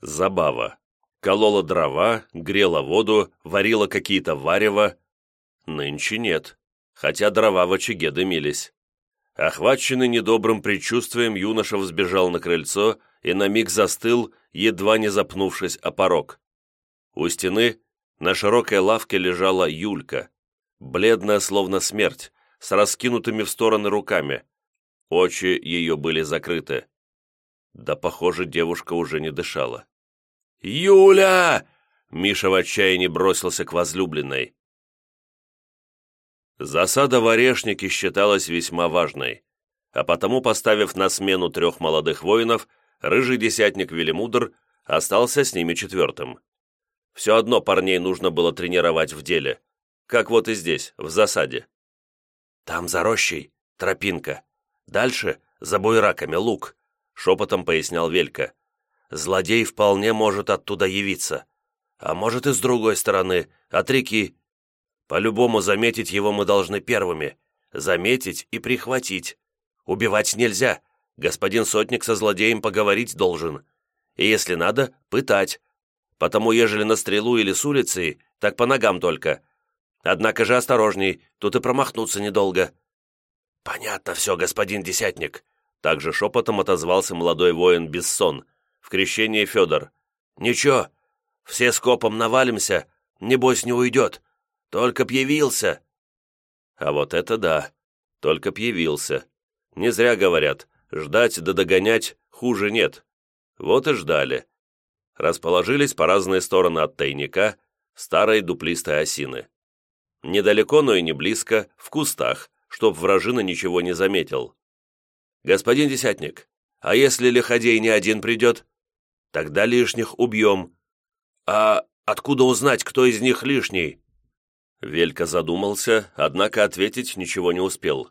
Забава. Колола дрова, грела воду, варила какие-то варево. Нынче нет, хотя дрова в очаге дымились. Охваченный недобрым предчувствием, юноша взбежал на крыльцо и на миг застыл, едва не запнувшись о порог. У стены на широкой лавке лежала Юлька, бледная словно смерть, с раскинутыми в стороны руками. Очи ее были закрыты. Да, похоже, девушка уже не дышала. «Юля!» Миша в отчаянии бросился к возлюбленной. Засада в Орешнике считалась весьма важной, а потому, поставив на смену трех молодых воинов, рыжий десятник Велимудр остался с ними четвертым. Все одно парней нужно было тренировать в деле, как вот и здесь, в засаде. Там за рощей тропинка. Дальше за буйраками лук», — шепотом пояснял Велька. «Злодей вполне может оттуда явиться. А может и с другой стороны, от реки. По-любому заметить его мы должны первыми. Заметить и прихватить. Убивать нельзя. Господин Сотник со злодеем поговорить должен. И если надо, пытать. Потому, ежели на стрелу или с улицы, так по ногам только. Однако же осторожней, тут и промахнуться недолго». «Понятно все, господин Десятник», — также шепотом отозвался молодой воин Бессон, в крещении Федор. «Ничего, все скопом навалимся, небось не уйдет. Только б явился». А вот это да, только б явился. Не зря говорят, ждать да догонять хуже нет. Вот и ждали. Расположились по разные стороны от тайника старой дуплистой осины. Недалеко, но и не близко, в кустах, чтоб вражина ничего не заметил. «Господин Десятник, а если лиходей не один придет? Тогда лишних убьем. А откуда узнать, кто из них лишний?» Велька задумался, однако ответить ничего не успел.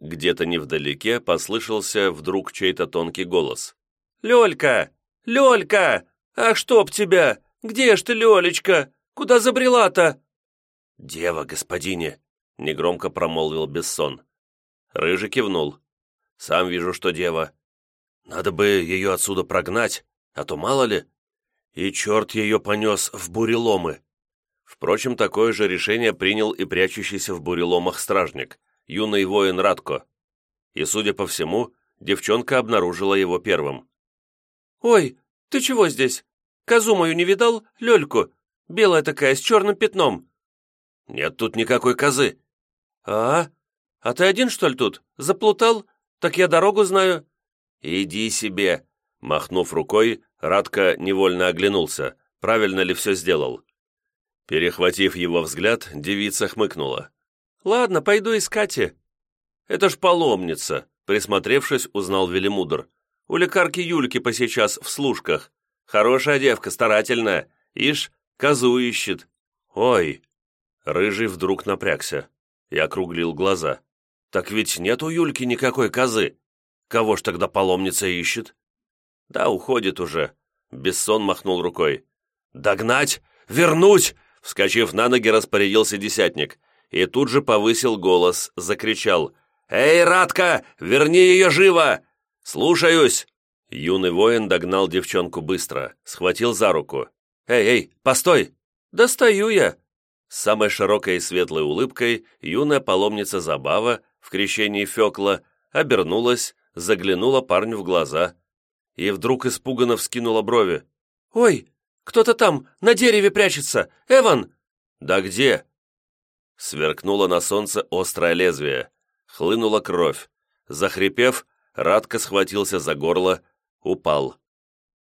Где-то невдалеке послышался вдруг чей-то тонкий голос. «Лёлька! Лёлька! Ах, чтоб тебя! Где ж ты, Лёлечка? Куда забрела-то?» «Дева, господине!» — негромко промолвил Бессон. Рыжий кивнул. «Сам вижу, что дева. Надо бы ее отсюда прогнать, а то мало ли. И черт ее понес в буреломы». Впрочем, такое же решение принял и прячущийся в буреломах стражник, юный воин Радко. И, судя по всему, девчонка обнаружила его первым. «Ой, ты чего здесь? Козу мою не видал, Лёльку? Белая такая, с черным пятном». «Нет тут никакой козы». «А? А ты один, что ли, тут? Заплутал? Так я дорогу знаю». «Иди себе!» Махнув рукой, Радко невольно оглянулся, правильно ли все сделал. Перехватив его взгляд, девица хмыкнула. «Ладно, пойду искать и...» «Это ж паломница», — присмотревшись, узнал Велимудр. «У лекарки Юльки посейчас в служках. Хорошая девка, старательная. Ишь, козу ищет». «Ой!» Рыжий вдруг напрягся и округлил глаза. «Так ведь нет у Юльки никакой козы. Кого ж тогда паломница ищет?» «Да, уходит уже», — Бессон махнул рукой. «Догнать! Вернуть!» Вскочив на ноги, распорядился десятник и тут же повысил голос, закричал. «Эй, Радка, верни ее живо! Слушаюсь!» Юный воин догнал девчонку быстро, схватил за руку. «Эй, эй, постой!» «Достаю я!» С самой широкой и светлой улыбкой юная паломница Забава в крещении Фекла обернулась, заглянула парню в глаза и вдруг испуганно вскинула брови. «Ой, кто-то там, на дереве прячется! Эван!» «Да где?» Сверкнуло на солнце острое лезвие. Хлынула кровь. Захрипев, Радко схватился за горло, упал.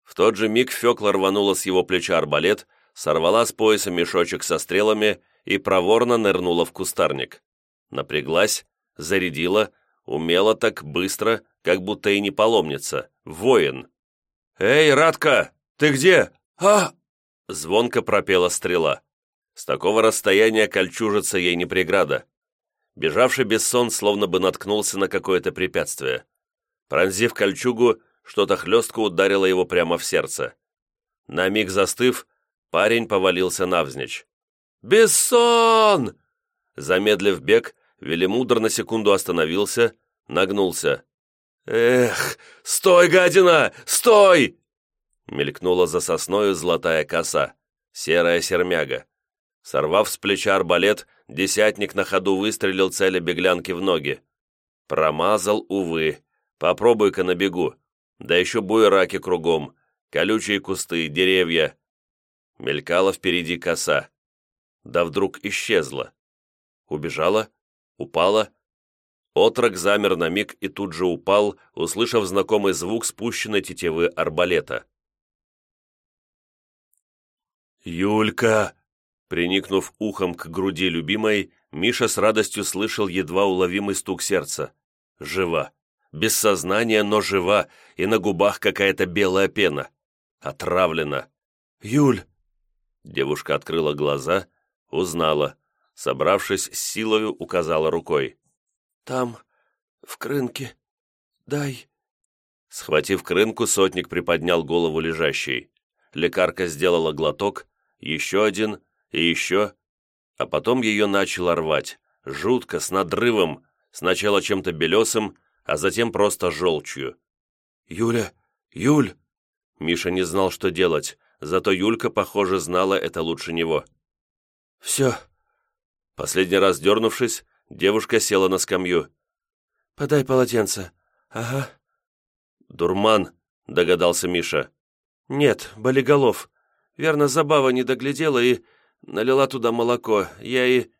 В тот же миг Фекла рванула с его плеча арбалет, сорвала с пояса мешочек со стрелами и проворно нырнула в кустарник. Напряглась, зарядила, умела так быстро, как будто и не паломница, воин. «Эй, Радка, ты где?» «А!» — звонко пропела стрела. С такого расстояния кольчужиться ей не преграда. Бежавший Бессон словно бы наткнулся на какое-то препятствие. Пронзив кольчугу, что-то хлестко ударило его прямо в сердце. На миг застыв, парень повалился навзничь. «Бессон!» Замедлив бег, Велимудр на секунду остановился, нагнулся. «Эх, стой, гадина, стой!» Мелькнула за сосною золотая коса, серая сермяга. Сорвав с плеча арбалет, десятник на ходу выстрелил цели беглянки в ноги. Промазал, увы. Попробуй-ка на бегу. Да еще буераки кругом, колючие кусты, деревья. Мелькала впереди коса. Да вдруг исчезла. Убежала? Упала? Отрок замер на миг и тут же упал, услышав знакомый звук спущенной тетивы арбалета. «Юлька!» Приникнув ухом к груди любимой, Миша с радостью слышал едва уловимый стук сердца. Жива. Без сознания, но жива, и на губах какая-то белая пена. Отравлена. «Юль!» Девушка открыла глаза, узнала. Собравшись с силою, указала рукой. «Там, в крынке. Дай». Схватив крынку, сотник приподнял голову лежащей. Лекарка сделала глоток, еще один и еще, а потом ее начало рвать, жутко, с надрывом, сначала чем-то белесым, а затем просто желчью. «Юля! Юль!» Миша не знал, что делать, зато Юлька, похоже, знала это лучше него. «Все». Последний раз дернувшись, девушка села на скамью. «Подай полотенце. Ага». «Дурман», — догадался Миша. «Нет, болиголов. Верно, забава не доглядела и налила туда молоко. Я и...»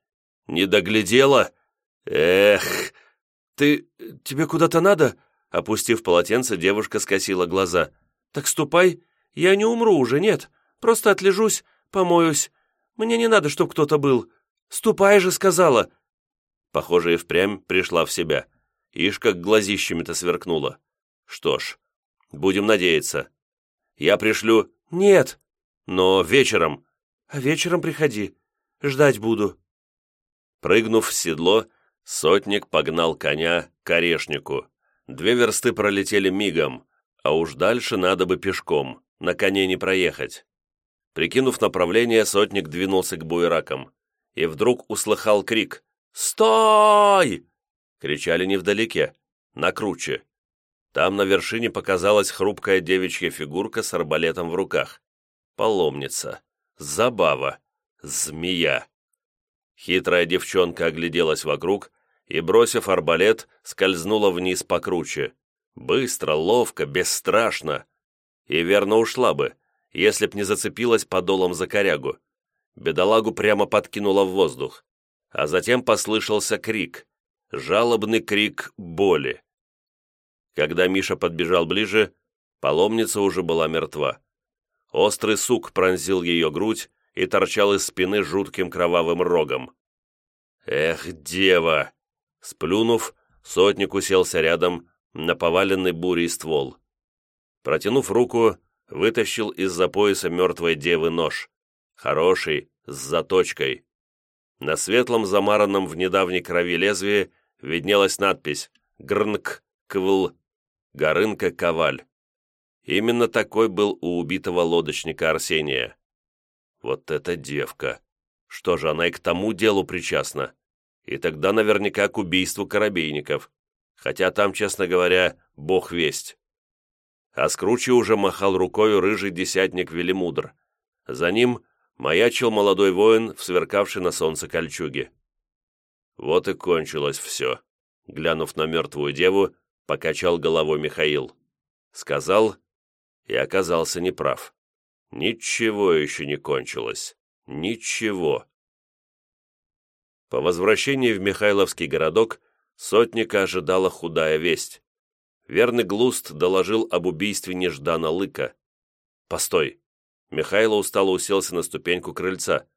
«Не доглядела? Эх!» «Ты... тебе куда-то надо?» Опустив полотенце, девушка скосила глаза. «Так ступай. Я не умру уже, нет. Просто отлежусь, помоюсь. Мне не надо, чтоб кто-то был. Ступай же, сказала!» Похоже, и впрямь пришла в себя. Ишь, как глазищами-то сверкнула. Что ж, будем надеяться. Я пришлю... Нет. Но вечером. А вечером приходи. Ждать буду. Прыгнув в седло, сотник погнал коня к орешнику. Две версты пролетели мигом, а уж дальше надо бы пешком, на коне не проехать. Прикинув направление, сотник двинулся к буеракам. И вдруг услыхал крик «Стой!» Кричали невдалеке, на круче. Там на вершине показалась хрупкая девичья фигурка с арбалетом в руках. Паломница. Забава. Змея. Хитрая девчонка огляделась вокруг и, бросив арбалет, скользнула вниз покруче. Быстро, ловко, бесстрашно. И верно ушла бы, если б не зацепилась подолом за корягу. Бедолагу прямо подкинула в воздух. А затем послышался крик. Жалобный крик боли. Когда Миша подбежал ближе, паломница уже была мертва. Острый сук пронзил ее грудь и торчал из спины жутким кровавым рогом. «Эх, дева!» Сплюнув, сотник уселся рядом на поваленный бурей ствол. Протянув руку, вытащил из-за пояса мертвой девы нож. Хороший, с заточкой. На светлом, замаранном в недавней крови лезвии виднелась надпись «Грнк Квл Горынка Коваль. Именно такой был у убитого лодочника Арсения. Вот эта девка! Что же, она и к тому делу причастна. И тогда наверняка к убийству корабейников. Хотя там, честно говоря, бог весть. А с уже махал рукою рыжий десятник Велимудр. За ним маячил молодой воин, в сверкавшей на солнце кольчуге. Вот и кончилось все. Глянув на мертвую деву, покачал головой Михаил. Сказал и оказался неправ. Ничего еще не кончилось. Ничего. По возвращении в Михайловский городок сотника ожидала худая весть. Верный Глуст доложил об убийстве Неждана Лыка. «Постой!» Михайло устало уселся на ступеньку крыльца.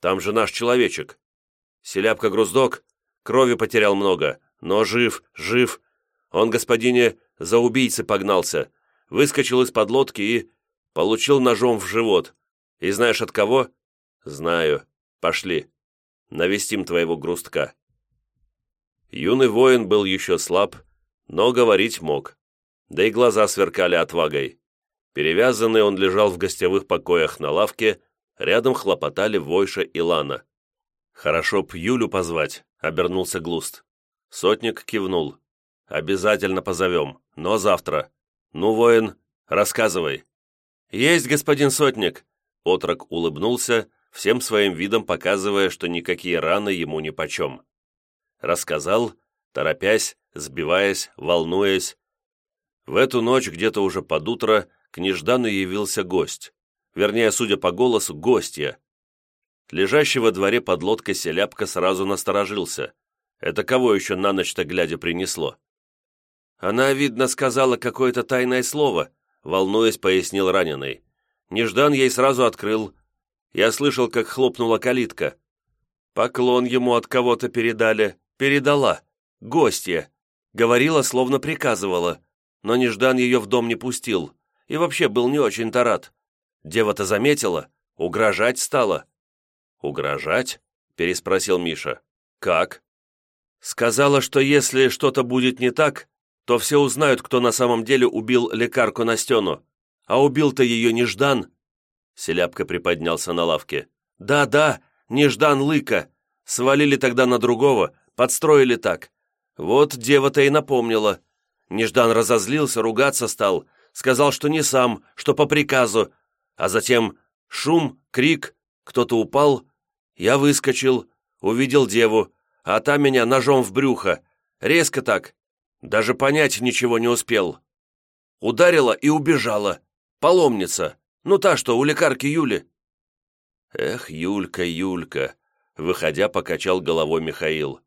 «Там же наш человечек. Селяпка Груздок крови потерял много, но жив, жив. Он, господине, за убийцы погнался, выскочил из-под лодки и получил ножом в живот. И знаешь от кого? Знаю. Пошли. Навестим твоего грустка. Юный воин был еще слаб, но говорить мог. Да и глаза сверкали отвагой. Перевязанный он лежал в гостевых покоях на лавке, рядом хлопотали Войша и Лана. «Хорошо б Юлю позвать», — обернулся Глуст. Сотник кивнул. «Обязательно позовем, но завтра. Ну, воин, рассказывай». «Есть, господин сотник!» Отрок улыбнулся, всем своим видом показывая, что никакие раны ему нипочем. Рассказал, торопясь, сбиваясь, волнуясь. В эту ночь, где-то уже под утро, к Неждану явился гость. Вернее, судя по голосу, гостья. Лежащий во дворе под лодкой селяпка сразу насторожился. Это кого еще на ночь-то глядя принесло? Она, видно, сказала какое-то тайное слово, волнуясь, пояснил раненый. Неждан ей сразу открыл. Я слышал, как хлопнула калитка. Поклон ему от кого-то передали. Передала. Гостья. Говорила, словно приказывала. Но Неждан ее в дом не пустил. И вообще был не очень-то рад. Дева-то заметила. Угрожать стала. «Угрожать?» – переспросил Миша. «Как?» Сказала, что если что-то будет не так, то все узнают, кто на самом деле убил лекарку Настену. А убил-то ее Неждан. Селяпка приподнялся на лавке. Да-да, Неждан Лыка. Свалили тогда на другого, подстроили так. Вот дева-то и напомнила. Неждан разозлился, ругаться стал, сказал, что не сам, что по приказу, а затем шум, крик, кто-то упал, я выскочил, увидел деву, а та меня ножом в брюхо, резко так, даже понять ничего не успел. Ударила и убежала, паломница, ну та, что у лекарки Юли. Эх, Юлька, Юлька, выходя, покачал головой Михаил.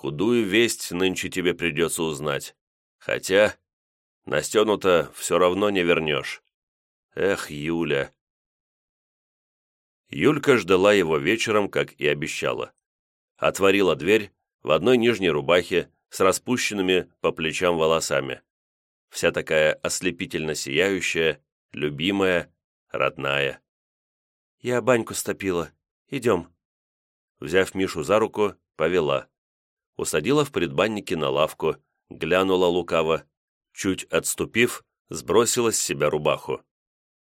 Худую весть нынче тебе придется узнать. Хотя, Настену-то все равно не вернешь. Эх, Юля. Юлька ждала его вечером, как и обещала. Отворила дверь в одной нижней рубахе с распущенными по плечам волосами. Вся такая ослепительно сияющая, любимая, родная. «Я баньку стопила. Идем». Взяв Мишу за руку, повела. Усадила в предбаннике на лавку, глянула лукаво, чуть отступив, сбросила с себя рубаху.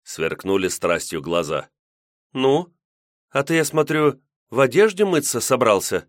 Сверкнули страстью глаза. «Ну? А ты, я смотрю, в одежде мыться собрался?»